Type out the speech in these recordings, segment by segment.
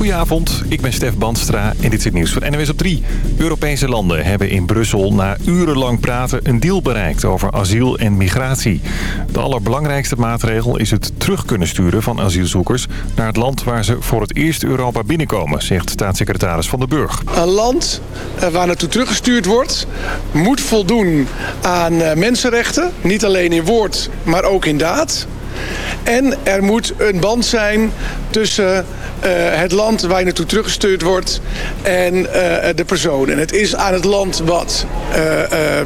Goedenavond, ik ben Stef Bandstra en dit is het nieuws van NWS op 3. Europese landen hebben in Brussel na urenlang praten een deal bereikt over asiel en migratie. De allerbelangrijkste maatregel is het terug kunnen sturen van asielzoekers... naar het land waar ze voor het eerst Europa binnenkomen, zegt staatssecretaris Van den Burg. Een land eh, waar naartoe teruggestuurd wordt moet voldoen aan eh, mensenrechten. Niet alleen in woord, maar ook in daad. En er moet een band zijn tussen uh, het land waar je naartoe teruggestuurd wordt en uh, de persoon. En het is aan het land wat uh,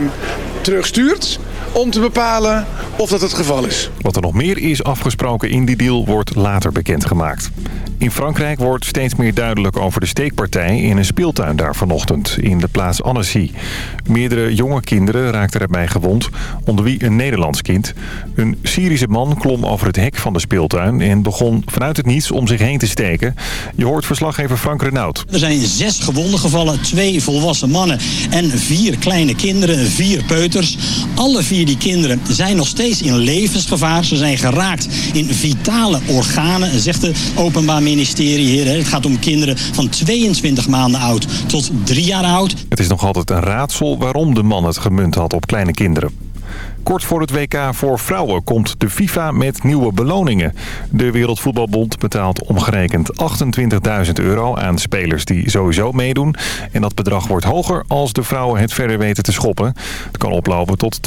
terugstuurt om te bepalen of dat het geval is. Wat er nog meer is afgesproken in die deal wordt later bekendgemaakt. In Frankrijk wordt steeds meer duidelijk over de steekpartij in een speeltuin daar vanochtend in de plaats Annecy. Meerdere jonge kinderen raakten erbij gewond, onder wie een Nederlands kind. Een Syrische man klom over het hek van de speeltuin en begon vanuit het niets om zich heen te steken. Je hoort verslaggever Frank Renaud. Er zijn zes gewonden gevallen, twee volwassen mannen en vier kleine kinderen, vier peuters. Alle vier die kinderen zijn nog steeds in levensgevaar. Ze zijn geraakt in vitale organen, zegt de Openbaar Ministerie hier. Het gaat om kinderen van 22 maanden oud tot drie jaar oud. Het is nog altijd een raadsel waarom de man het gemunt had op kleine kinderen. Kort voor het WK voor vrouwen komt de FIFA met nieuwe beloningen. De Wereldvoetbalbond betaalt omgerekend 28.000 euro aan spelers die sowieso meedoen. En dat bedrag wordt hoger als de vrouwen het verder weten te schoppen. Het kan oplopen tot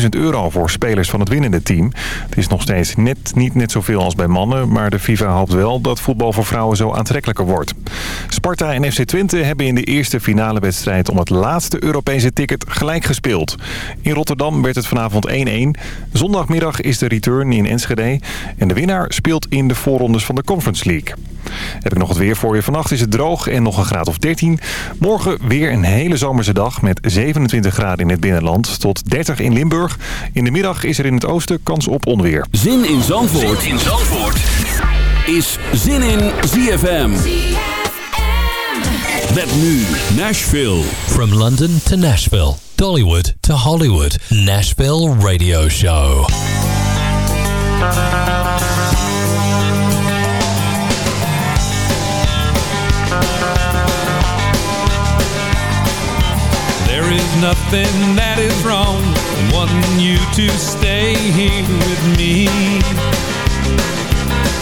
250.000 euro voor spelers van het winnende team. Het is nog steeds net niet net zoveel als bij mannen, maar de FIFA hoopt wel dat voetbal voor vrouwen zo aantrekkelijker wordt. Sparta en FC Twente hebben in de eerste finale wedstrijd om het laatste Europese ticket gelijk gespeeld. In Rotterdam werd het vanavond 1-1. Zondagmiddag is de return in Enschede. En de winnaar speelt in de voorrondes van de Conference League. Heb ik nog het weer voor je. Vannacht is het droog en nog een graad of 13. Morgen weer een hele zomerse dag met 27 graden in het binnenland tot 30 in Limburg. In de middag is er in het oosten kans op onweer. Zin in Zandvoort, zin in Zandvoort. is Zin in ZFM. Met nu Nashville. From London to Nashville. Dollywood to Hollywood. Nashville Radio Show. There is nothing that is wrong in wanting you to stay here with me.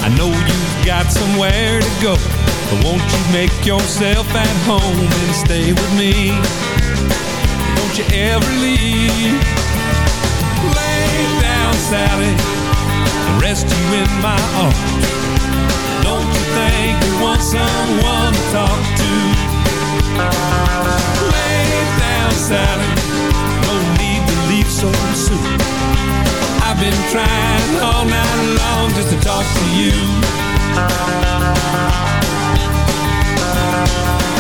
I know you've got somewhere to go, but won't you make yourself at home and stay with me? Don't you ever leave. Lay down, Sally, and rest you in my arms. Don't you think you want someone to talk to? Lay down, Sally, no need to leave so soon. I've been trying all night long just to talk to you.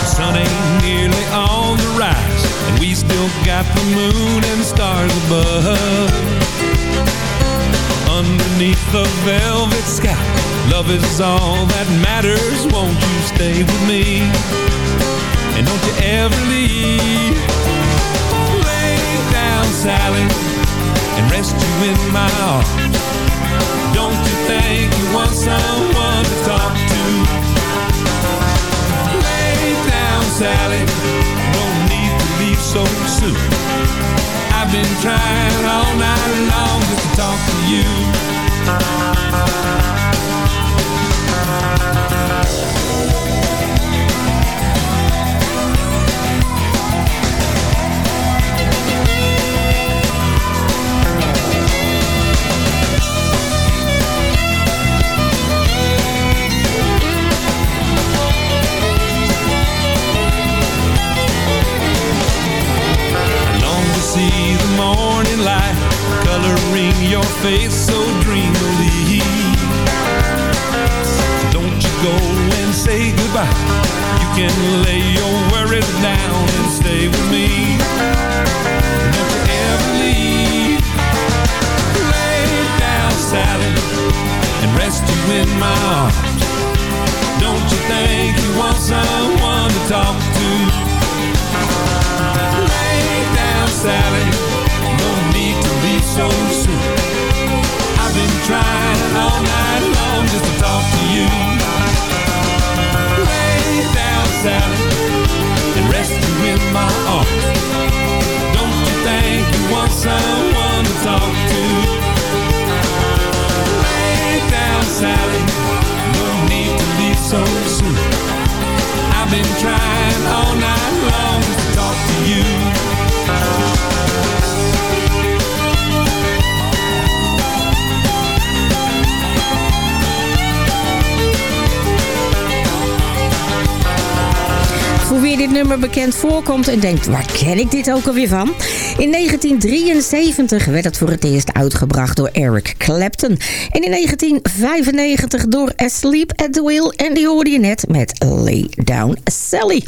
Sun ain't nearly on the rise, and we still got the moon and stars above. Underneath the velvet sky, love is all that matters. Won't you stay with me? And don't you ever leave. Lay down, Sally, and rest you in my arms. Don't you think you want someone to talk Sally, no need to leave so soon. I've been trying all night long just to talk to you. bekend voorkomt en denkt, waar ken ik dit ook alweer van? In 1973 werd het voor het eerst uitgebracht door Eric Clapton. En in 1995 door Asleep at the Wheel en die hoorde je net met Lay Down Sally.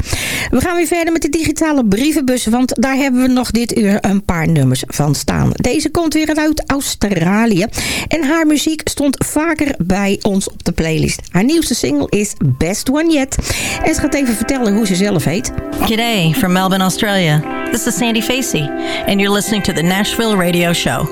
We gaan weer verder met de digitale brievenbus, want daar hebben we nog dit uur een paar nummers van staan. Deze komt weer uit Australië en haar muziek stond vaker bij ons op de playlist. Haar nieuwste single is Best One Yet en ze gaat even vertellen hoe ze zelf heet. G'day from Melbourne, Australia. This is Sandy Facey, and you're listening to the Nashville Radio Show.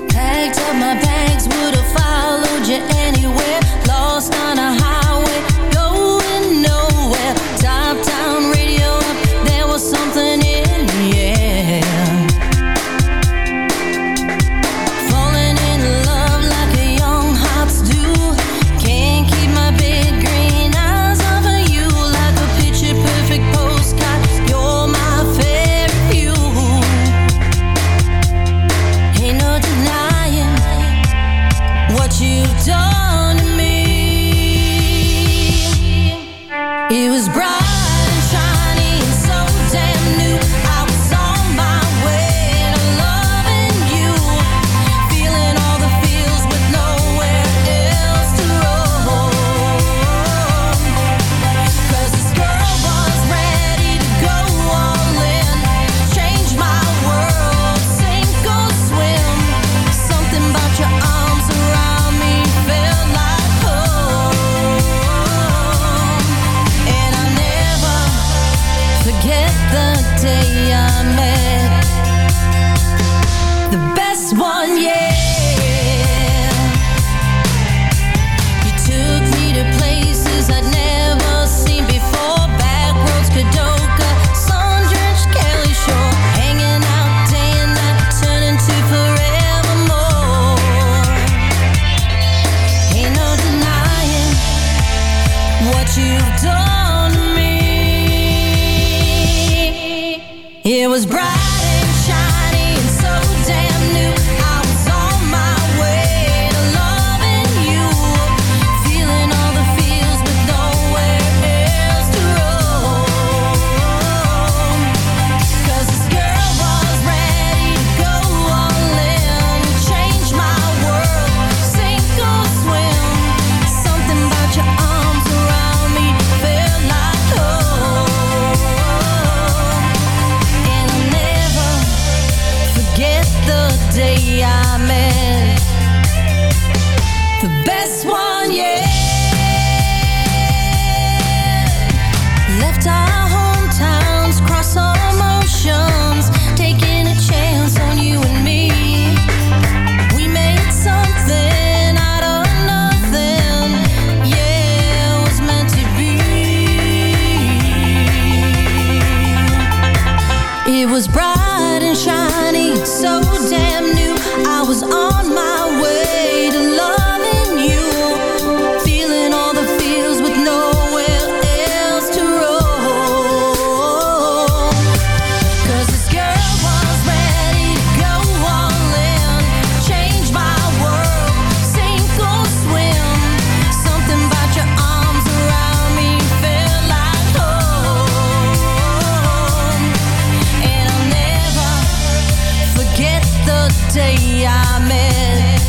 the day I met.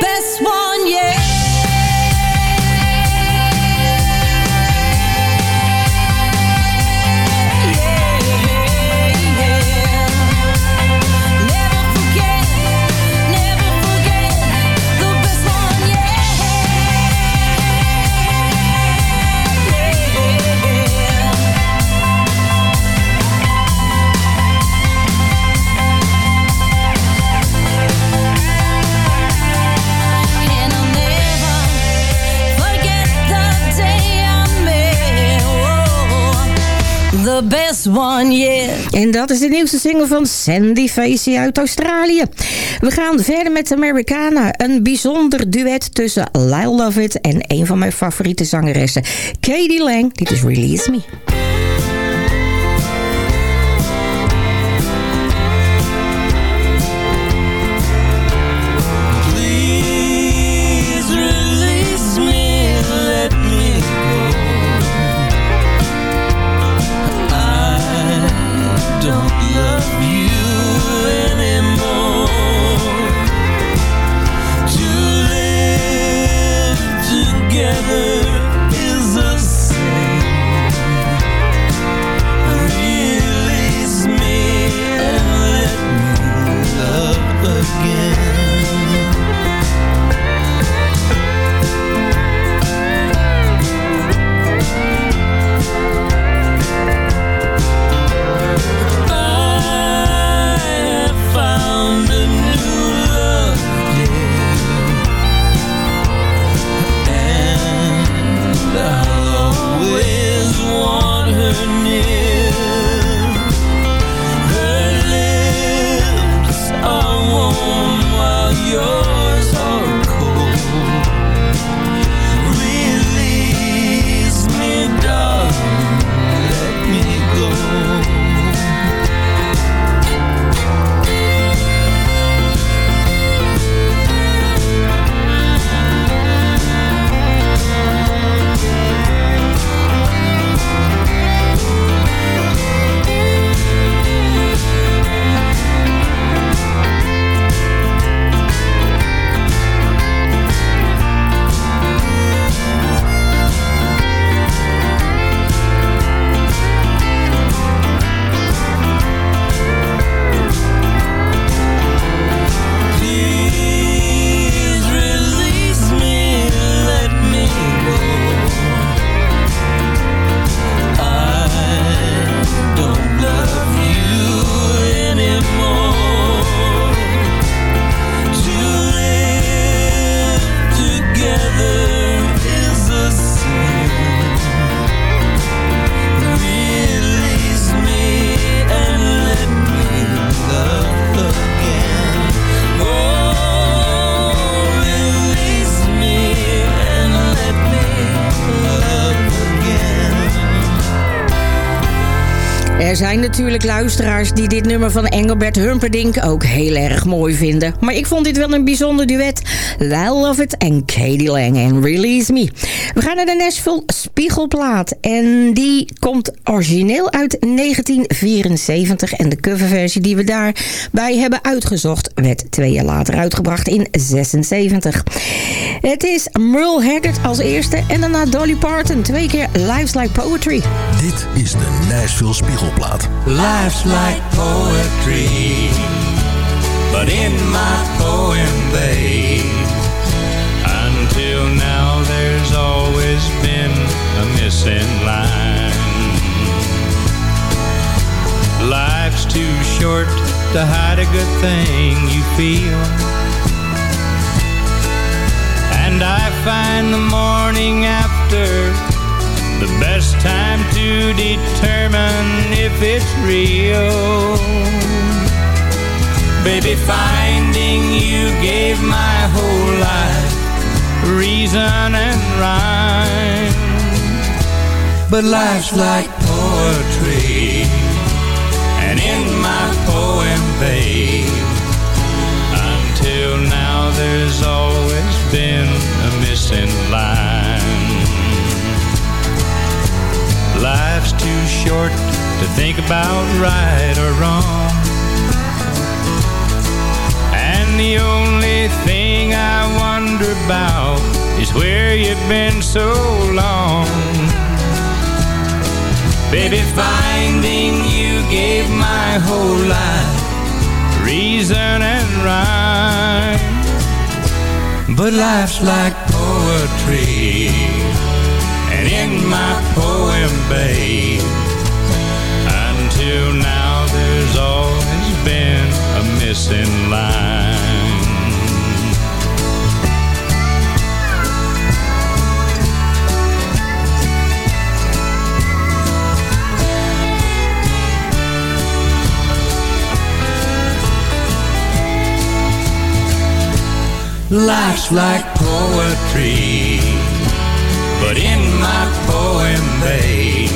Best one yet. One yet. En dat is de nieuwste single van Sandy Facey uit Australië. We gaan verder met Americana. Een bijzonder duet tussen Lyle Lovett en een van mijn favoriete zangeressen, Katie Lang. Dit is Release Me. Natuurlijk luisteraars die dit nummer van Engelbert Humperdinck ook heel erg mooi vinden. Maar ik vond dit wel een bijzonder duet. Lyle Lovett en Katie Lang en Release Me. We gaan naar de Nashville Spiegelplaat. En die komt origineel uit 1974. En de coverversie die we daarbij hebben uitgezocht... werd twee jaar later uitgebracht in 76. Het is Merle Haggard als eerste en daarna Dolly Parton. Twee keer Lives Like Poetry. Dit is de Nashville Spiegelplaat. Life's like poetry, but in my poem, babe. Until now, there's always been a missing line. Life's too short to hide a good thing you feel. And I find the morning after the best time to determine if it's real. Baby, finding you gave my whole life reason and rhyme. But life's like poetry, and in my poem, babe, until now there's always been a missing line. Life's too short to think about right or wrong. And the only thing I wonder about is where you've been so long. Baby, finding you gave my whole life reason and rhyme. But life's like poetry, and in my poem, babe, until now there's always been a missing line. Life's like poetry, but in my poem, babe.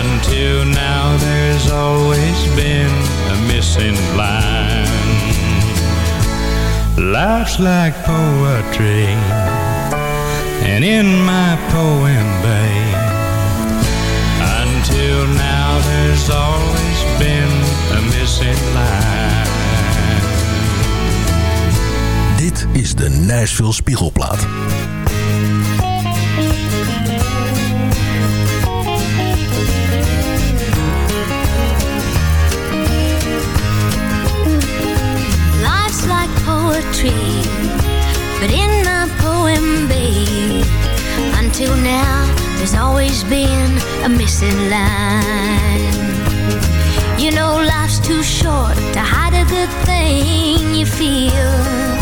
Until now, there's always been a missing line. Life's like poetry, and in my poem, babe. Until now, there's always been a missing line. Is de Nashville Spiegelplaat. Life's like poetry, but in my poem, babe, until now, there's always been a missing line. You know, life's too short to hide a good thing you feel.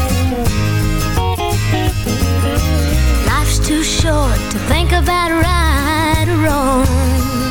too short to think about right or wrong.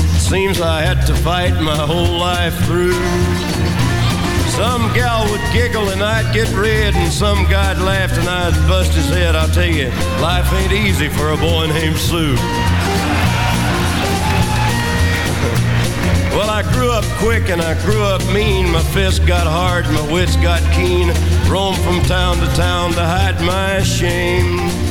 Seems I had to fight my whole life through. Some gal would giggle and I'd get red, and some guy'd laugh and I'd bust his head. I'll tell you, life ain't easy for a boy named Sue. Well, I grew up quick and I grew up mean. My fists got hard, my wits got keen. Roamed from town to town to hide my shame.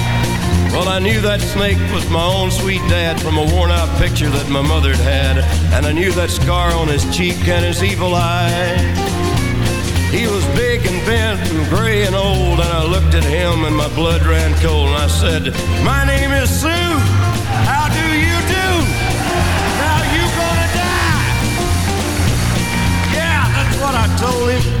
Well, I knew that snake was my own sweet dad from a worn out picture that my mother'd had, and I knew that scar on his cheek and his evil eye. He was big and bent and gray and old, and I looked at him and my blood ran cold, and I said, My name is Sue. How do you do? Now you gonna die. Yeah, that's what I told him.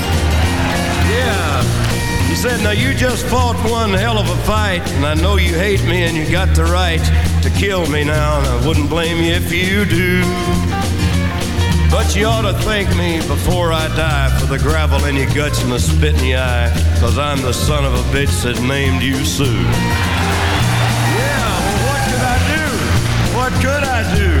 He said, now you just fought one hell of a fight, and I know you hate me and you got the right to kill me now, and I wouldn't blame you if you do. But you ought to thank me before I die for the gravel in your guts and the spit in your eye, cause I'm the son of a bitch that named you Sue. Yeah, well, what could I do? What could I do?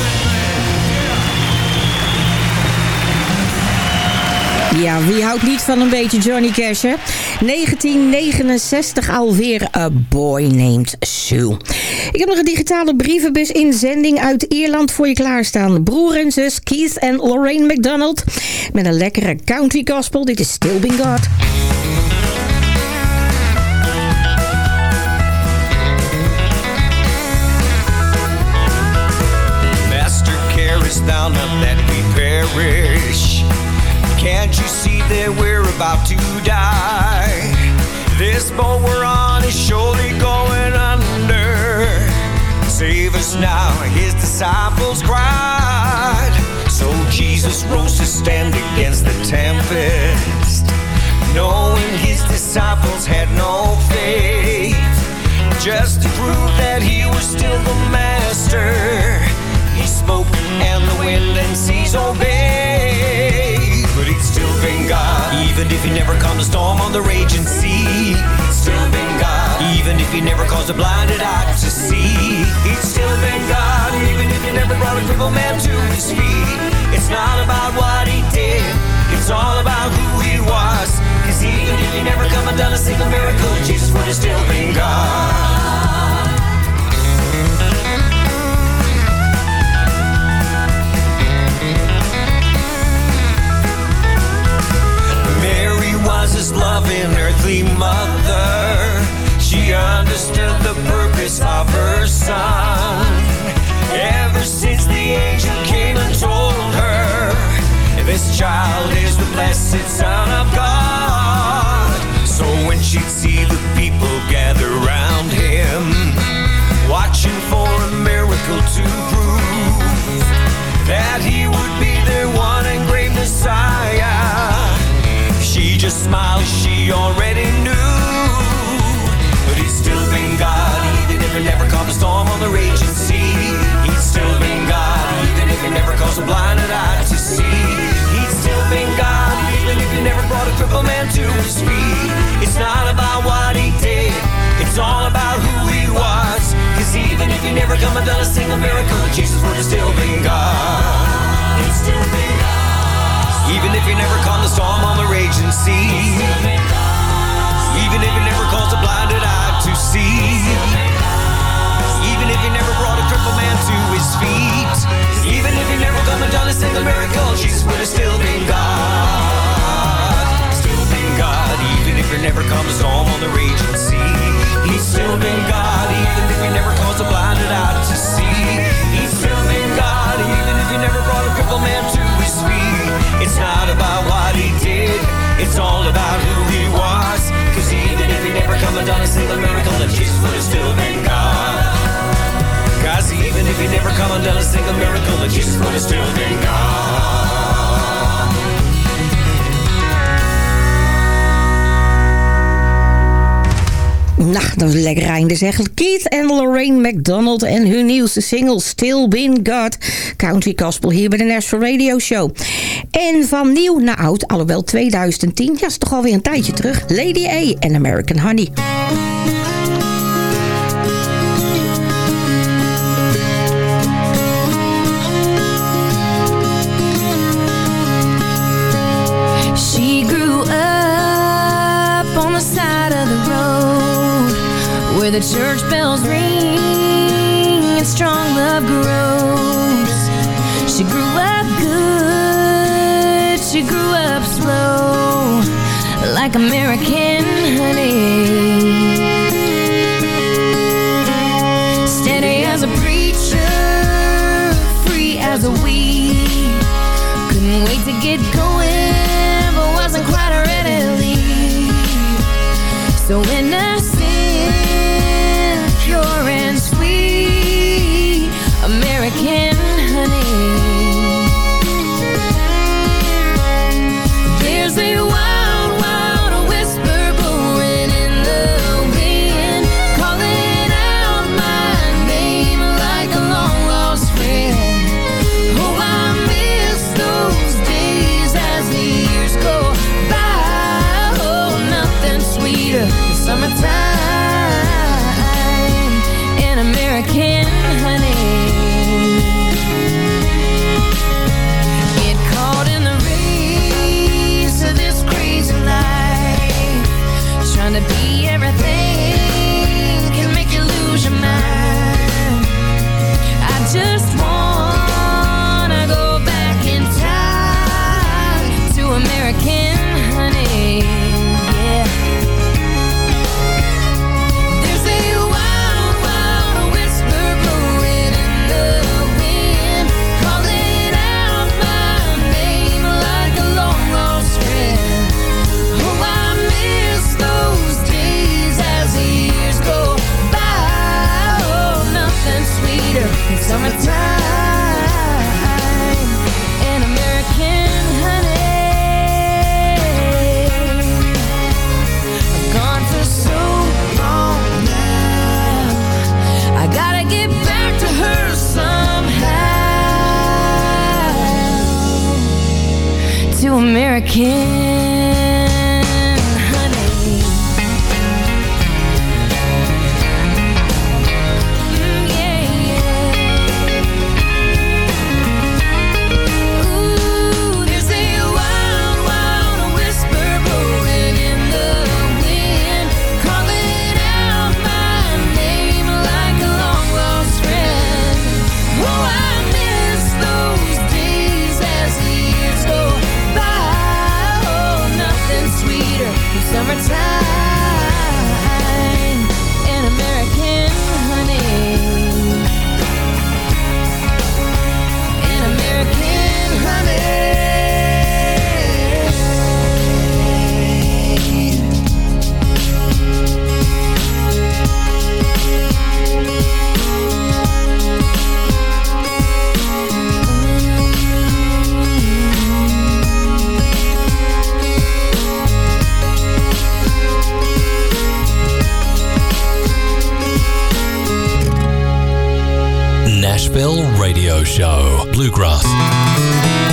Ja, wie houdt niet van een beetje Johnny Cash, hè? 1969 alweer A Boy Named Sue. Ik heb nog een digitale brievenbus inzending uit Ierland voor je klaarstaan. Broer en zus Keith en Lorraine McDonald met een lekkere country gospel. Dit is Still Been God. Master carest thou not that perish. Can't you see that we're about to die? This boat we're on is surely going under. Save us now, his disciples cried. So Jesus rose to stand against the tempest, knowing his disciples had no faith. Just to prove that he was still the master, he spoke and the wind and seas obeyed. But he'd still been God, even if he never calmed the storm on the raging sea. Still been God, even if he never caused a blinded eye to see. He'd still been God, even if he never brought a crippled man to his feet. It's not about what he did, it's all about who he was. Cause even if he never come and done a single miracle, Jesus would have still been God. Not about what he did, it's all about who he was. Cause even if he never come and done a single miracle, Jesus would have still been God. He's still been God. Even if he never calmed the storm on the raging sea. Even if he never caused a blinded eye to see. Even if he never brought a crippled man to his feet. Even if he never come and done a single miracle, Jesus would have still been God. Even if he never the storm on the raging sea. He's still been God, even if he never caused a blinded eye to see. He's still been God, even if he never brought a crippled man to his feet. It's not about what he did, it's all about who he was. Cause even if he never come and done a single miracle, then Jesus would have still been God. Cause even if he never come and done a single miracle, then Jesus would have still been God. Dat een lekker einde zeg. Keith en Lorraine McDonald en hun nieuwste single Still Been God. Country Gospel hier bij de Nashville Radio Show. En van nieuw naar oud, alhoewel 2010, ja is toch alweer een tijdje terug. Lady A en American Honey. the church bells ring and strong love grows. She grew up good, she grew up slow, like American honey. Steady as a preacher, free as a weed. Couldn't wait to get going, but wasn't quite ready to leave. So when I Radio Show. Bluegrass.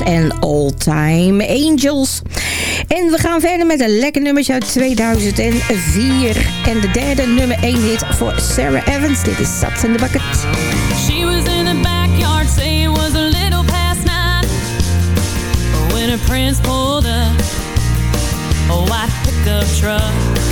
En All Time Angels. En we gaan verder met een lekker nummertje uit 2004. En de derde nummer 1 hit voor Sarah Evans. Dit is Sats in the Bucket. She was in the backyard, say it was a little past nine. When a prince pulled up, a white pickup truck.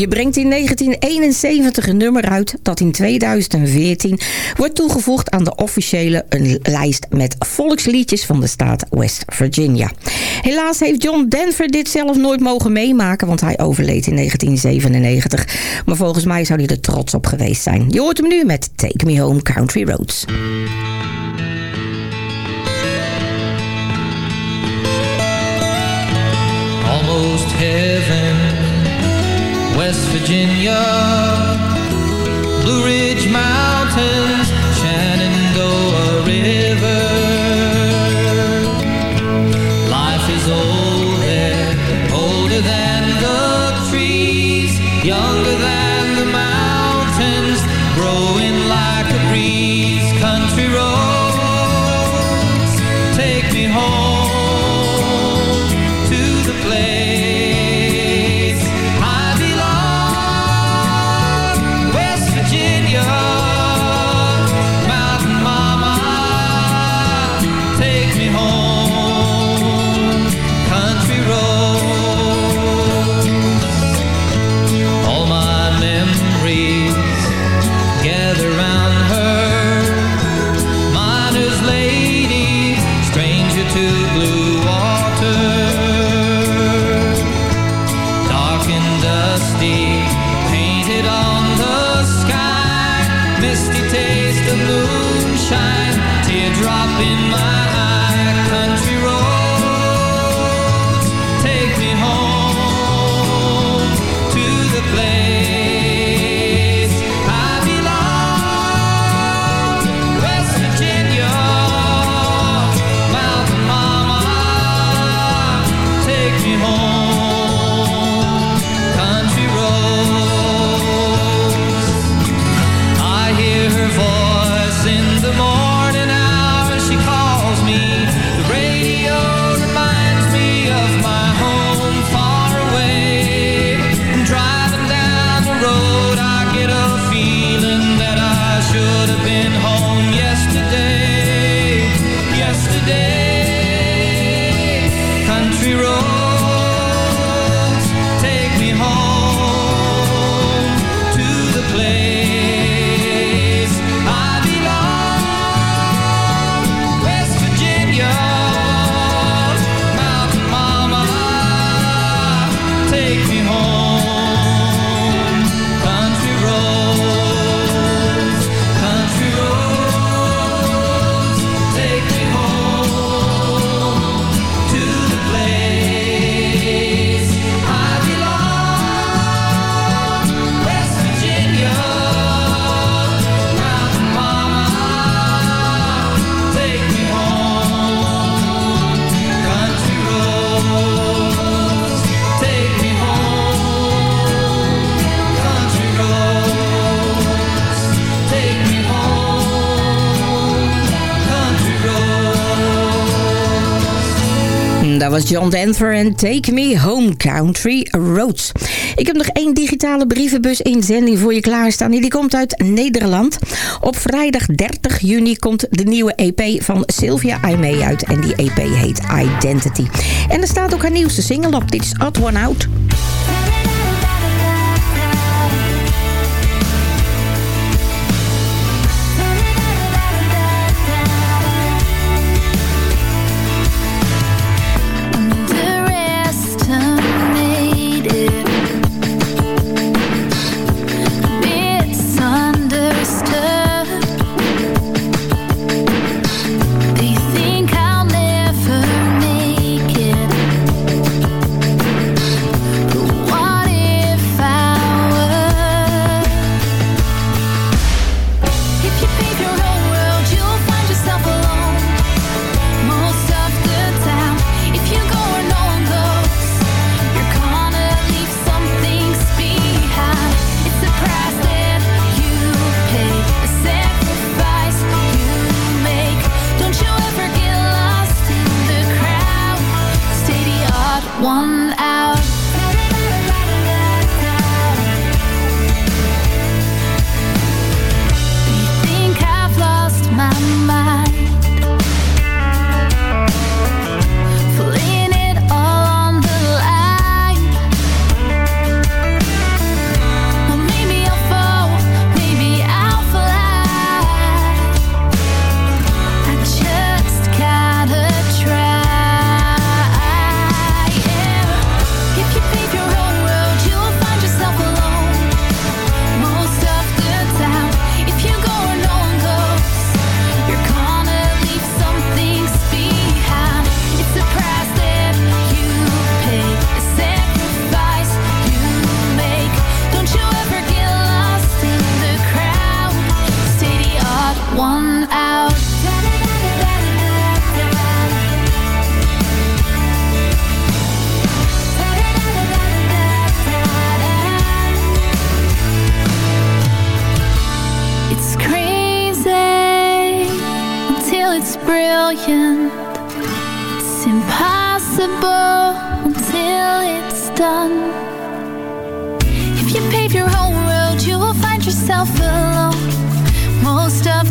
Je brengt in 1971 een nummer uit dat in 2014 wordt toegevoegd aan de officiële een lijst met volksliedjes van de staat West Virginia. Helaas heeft John Denver dit zelf nooit mogen meemaken, want hij overleed in 1997. Maar volgens mij zou hij er trots op geweest zijn. Je hoort hem nu met Take Me Home Country Roads. West Virginia, Blue Ridge Mountains. John Denver en Take Me Home Country Roads. Ik heb nog één digitale brievenbus inzending voor je klaarstaan. Die komt uit Nederland. Op vrijdag 30 juni komt de nieuwe EP van Sylvia Aimee uit. En die EP heet Identity. En er staat ook haar nieuwste single op. Dit is Odd One Out.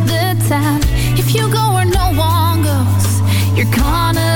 the time. If you go where no one goes, you're gonna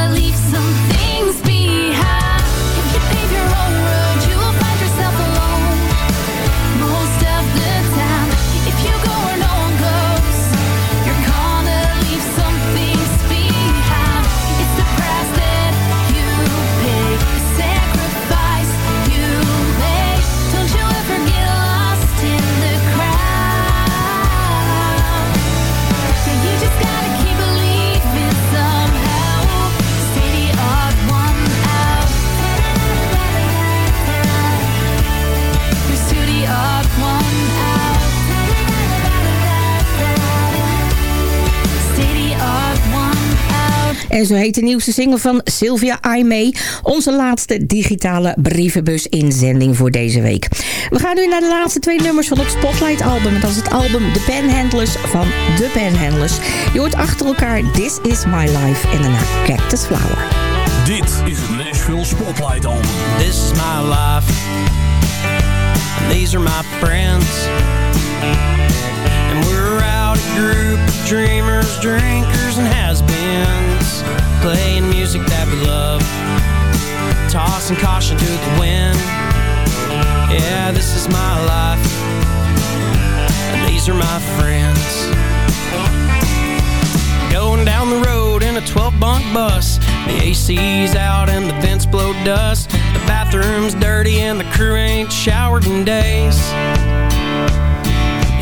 En zo heet de nieuwste single van Sylvia Aimee. Onze laatste digitale brievenbus inzending voor deze week. We gaan nu naar de laatste twee nummers van het Spotlight album. Dat is het album The Panhandlers van The Panhandlers. Je hoort achter elkaar This Is My Life en daarna Cactus Flower. Dit is het Nashville Spotlight album. This is my life. And these are my friends. Group of dreamers, drinkers, and has-beens. Playing music that we love. Tossing caution to the wind. Yeah, this is my life. And these are my friends. Going down the road in a 12 bunk bus. The AC's out and the vents blow dust. The bathroom's dirty and the crew ain't showered in days.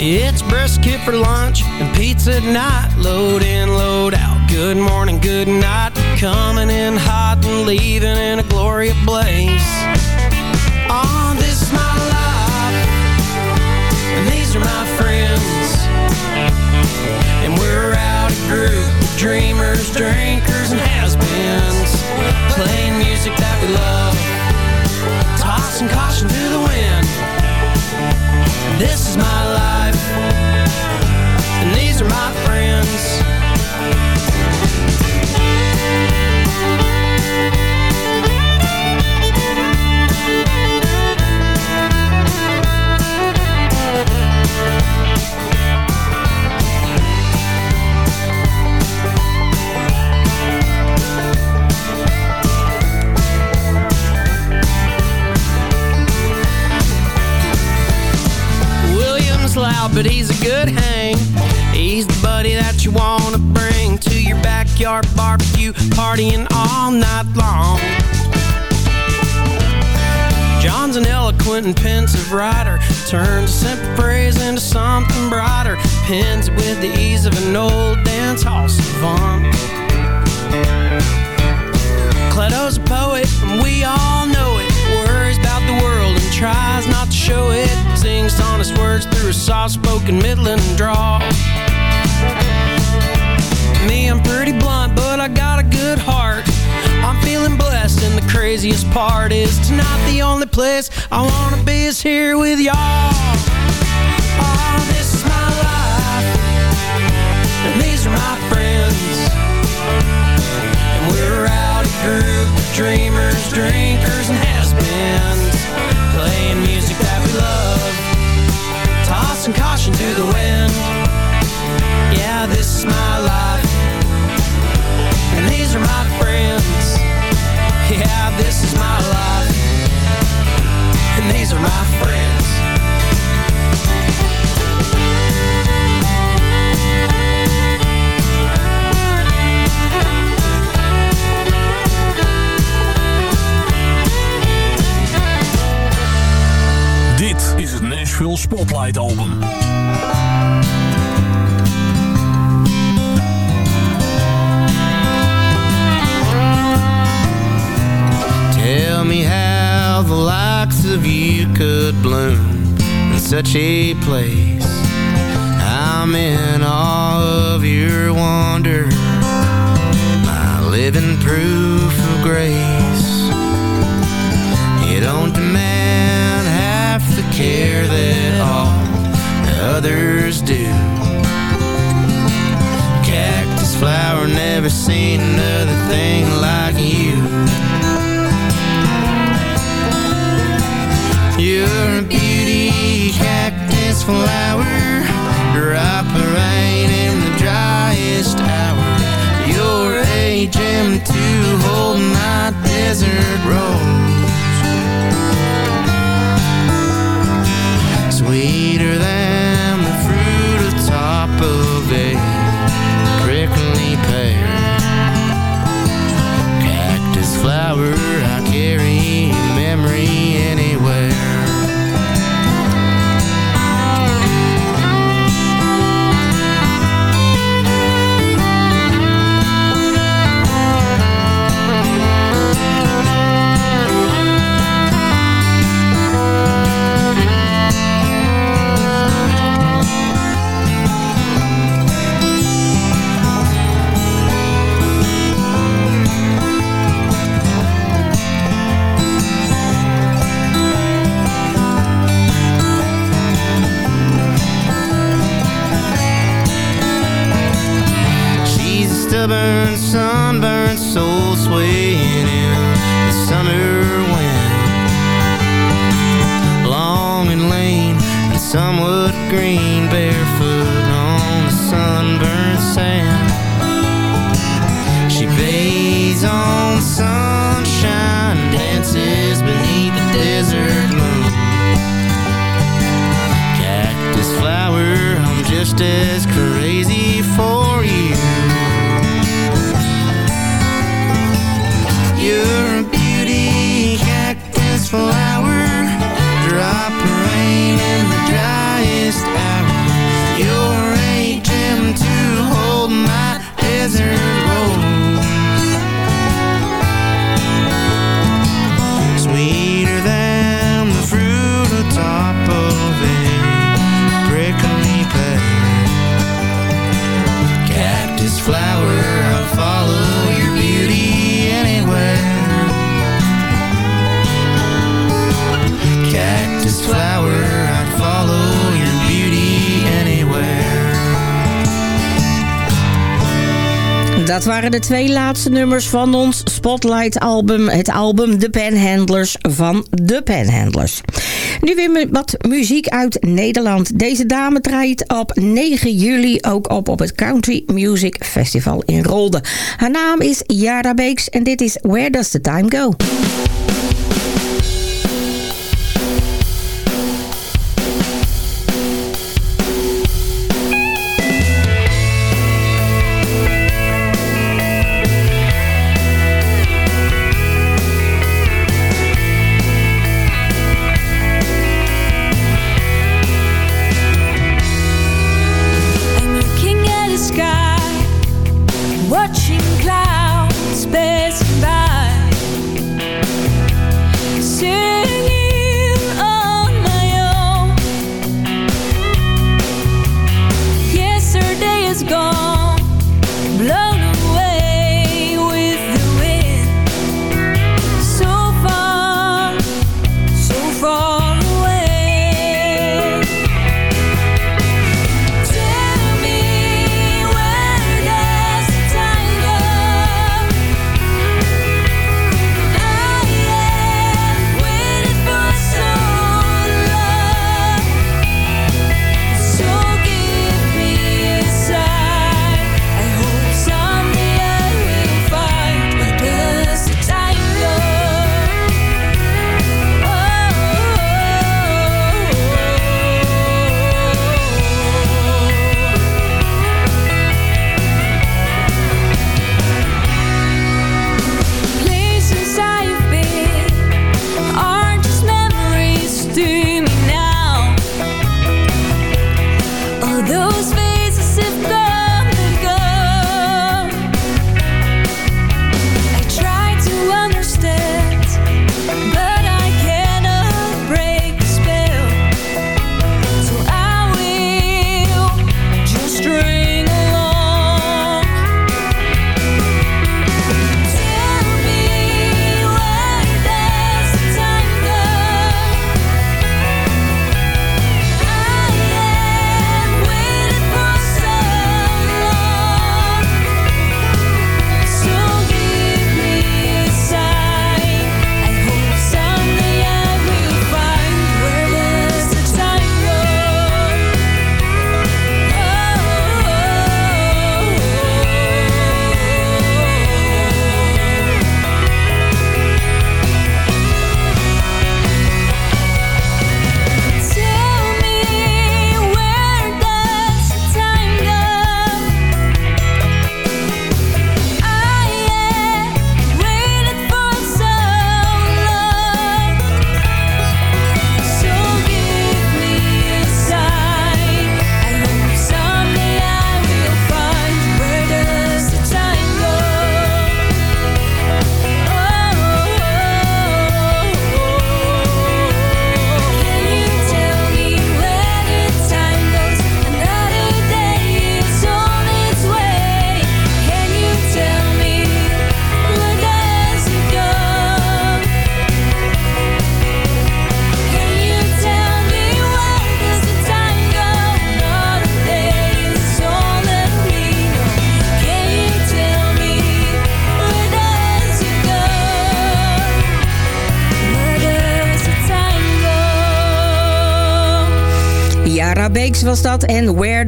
It's brisket for lunch and pizza at night. Load in, load out. Good morning, good night. Coming in hot and leaving in a glory ablaze. Oh, this is my life. And these are my friends. And we're out a group of dreamers, drinkers, and has-beens. Playing music that we love. Tossing caution to the wind. And pensive writer, turns a simple phrase into something brighter, pins it with the ease of an old dance hall savant. Cleto's a poet, and we all know it. Worries about the world and tries not to show it. Sings honest words through a soft-spoken Midland drawl. Me, I'm pretty blunt, but I got a good heart. I'm feeling blessed, and the craziest part is tonight the only place I wanna be is here with y'all. Oh, this is my life, and these are my friends. And we're out a group of dreamers, drinkers, and has-beens. Playing music that we love. Tossing caution to the wind. De twee laatste nummers van ons Spotlight-album. Het album The Panhandlers van The Panhandlers. Nu weer wat muziek uit Nederland. Deze dame draait op 9 juli ook op op het Country Music Festival in Rolde. Haar naam is Yara Beeks en dit is Where Does the Time Go?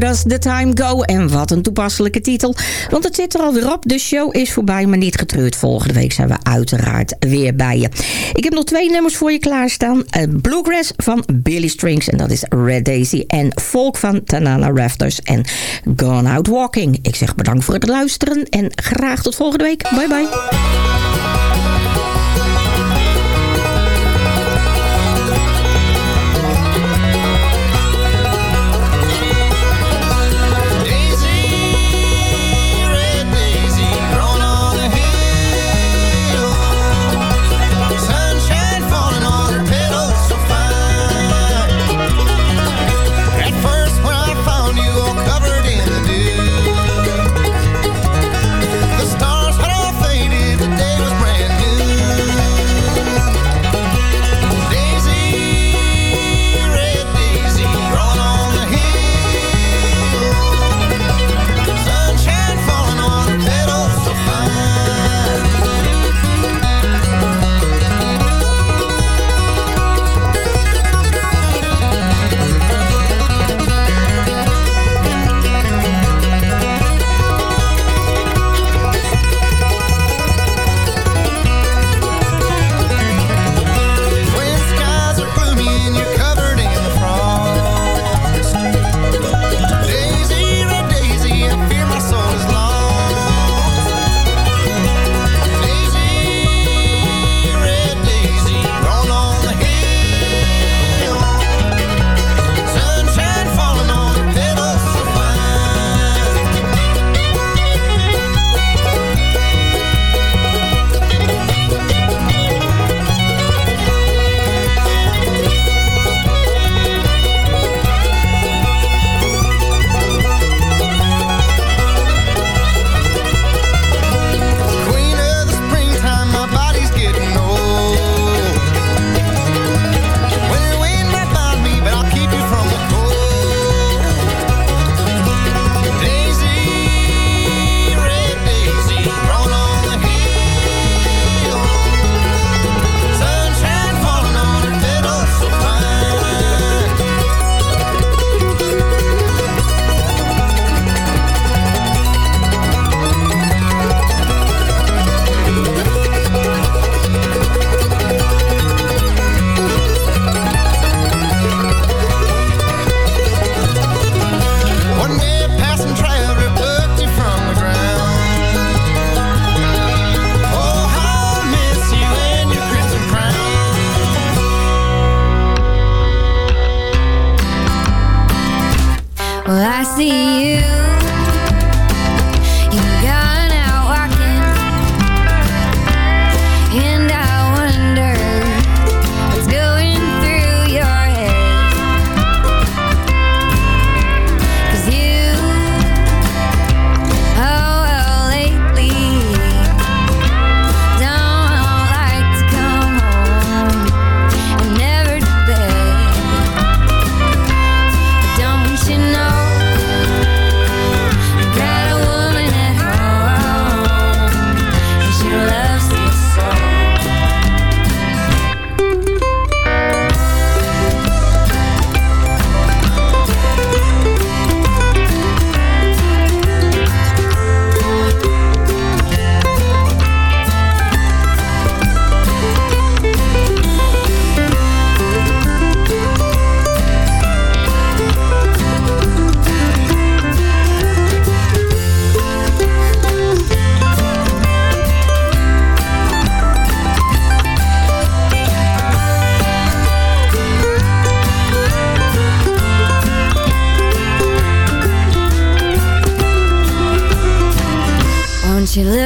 Does the Time Go? En wat een toepasselijke titel. Want het zit er alweer op. De show is voorbij, maar niet getreurd. Volgende week zijn we uiteraard weer bij je. Ik heb nog twee nummers voor je klaarstaan. Eh, Bluegrass van Billy Strings. En dat is Red Daisy. En folk van Tanana Rafters. En Gone Out Walking. Ik zeg bedankt voor het luisteren. En graag tot volgende week. Bye bye.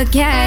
again.